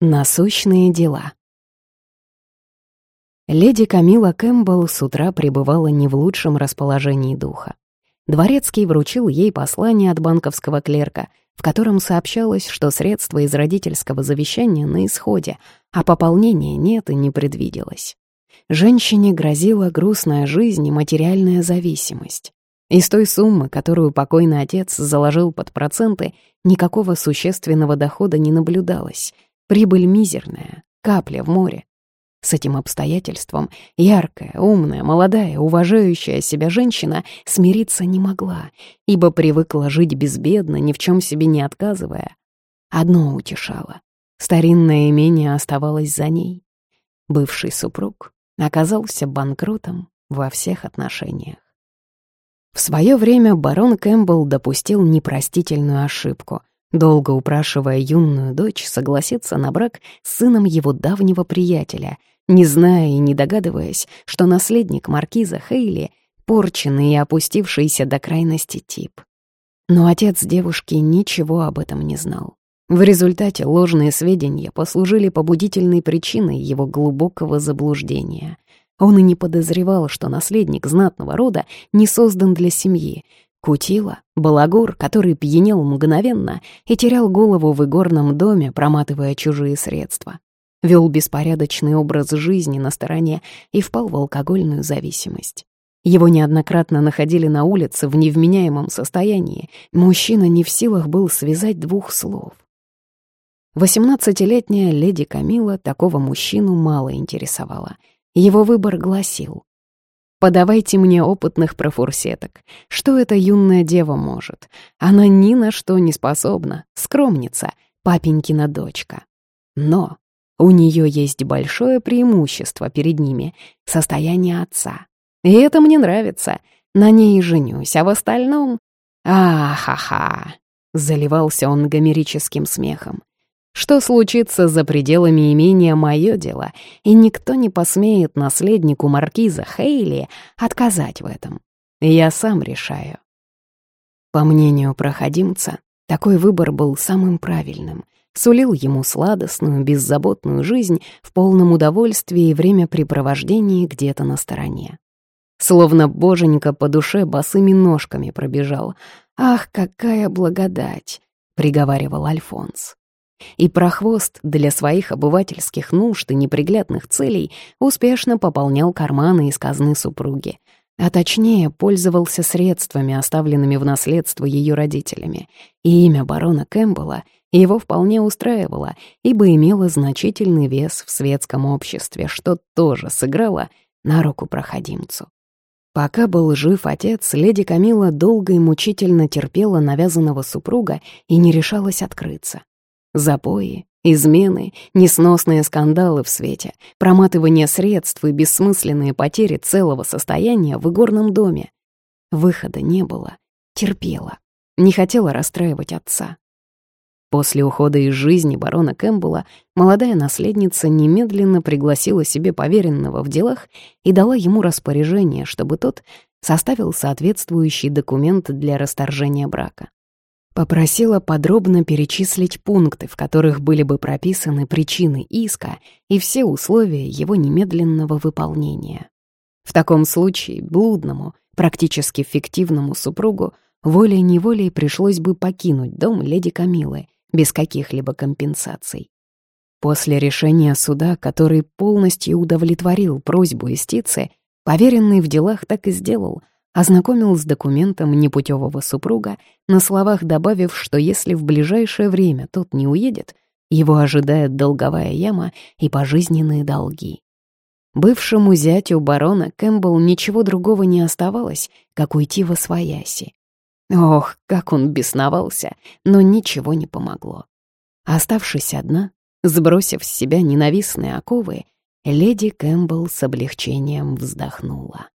Насущные дела. Леди Камила Кэмпбелл с утра пребывала не в лучшем расположении духа. Дворецкий вручил ей послание от банковского клерка, в котором сообщалось, что средства из родительского завещания на исходе, а пополнения нет и не предвиделось. Женщине грозила грустная жизнь и материальная зависимость. Из той суммы, которую покойный отец заложил под проценты, никакого существенного дохода не наблюдалось — Прибыль мизерная, капля в море. С этим обстоятельством яркая, умная, молодая, уважающая себя женщина смириться не могла, ибо привыкла жить безбедно, ни в чем себе не отказывая. Одно утешало — старинное имение оставалось за ней. Бывший супруг оказался банкротом во всех отношениях. В свое время барон Кэмпбелл допустил непростительную ошибку — долго упрашивая юную дочь согласиться на брак с сыном его давнего приятеля, не зная и не догадываясь, что наследник маркиза Хейли — порченный и опустившийся до крайности тип. Но отец девушки ничего об этом не знал. В результате ложные сведения послужили побудительной причиной его глубокого заблуждения. Он и не подозревал, что наследник знатного рода не создан для семьи, Кутила, балагур, который пьянел мгновенно и терял голову в игорном доме, проматывая чужие средства. Вел беспорядочный образ жизни на стороне и впал в алкогольную зависимость. Его неоднократно находили на улице в невменяемом состоянии. Мужчина не в силах был связать двух слов. Восемнадцатилетняя леди Камила такого мужчину мало интересовала. Его выбор гласил Подавайте мне опытных профурсеток. Что эта юная дева может? Она ни на что не способна, скромница, папенькина дочка. Но у нее есть большое преимущество перед ними — состояние отца. И это мне нравится. На ней женюсь, а в остальном... А-ха-ха! Заливался он гомерическим смехом. Что случится за пределами имения — мое дело, и никто не посмеет наследнику маркиза Хейли отказать в этом. Я сам решаю. По мнению проходимца, такой выбор был самым правильным, сулил ему сладостную, беззаботную жизнь в полном удовольствии и времяпрепровождении где-то на стороне. Словно боженька по душе босыми ножками пробежал. «Ах, какая благодать!» — приговаривал Альфонс и прохвост для своих обывательских нужд и неприглядных целей успешно пополнял карманы из казны супруги, а точнее пользовался средствами, оставленными в наследство ее родителями, и имя барона Кэмпбелла его вполне устраивало, ибо имело значительный вес в светском обществе, что тоже сыграло на руку проходимцу. Пока был жив отец, леди Камила долго и мучительно терпела навязанного супруга и не решалась открыться. Запои, измены, несносные скандалы в свете, проматывание средств и бессмысленные потери целого состояния в игорном доме. Выхода не было, терпела, не хотела расстраивать отца. После ухода из жизни барона Кэмпбелла молодая наследница немедленно пригласила себе поверенного в делах и дала ему распоряжение, чтобы тот составил соответствующий документ для расторжения брака. Попросила подробно перечислить пункты, в которых были бы прописаны причины иска и все условия его немедленного выполнения. В таком случае блудному, практически фиктивному супругу волей-неволей пришлось бы покинуть дом леди Камилы без каких-либо компенсаций. После решения суда, который полностью удовлетворил просьбу истицы, поверенный в делах так и сделал — ознакомил с документом непутевого супруга, на словах добавив, что если в ближайшее время тот не уедет, его ожидает долговая яма и пожизненные долги. Бывшему зятю барона Кэмпбелл ничего другого не оставалось, как уйти во свояси. Ох, как он бесновался, но ничего не помогло. Оставшись одна, сбросив с себя ненавистные оковы, леди Кэмпбелл с облегчением вздохнула.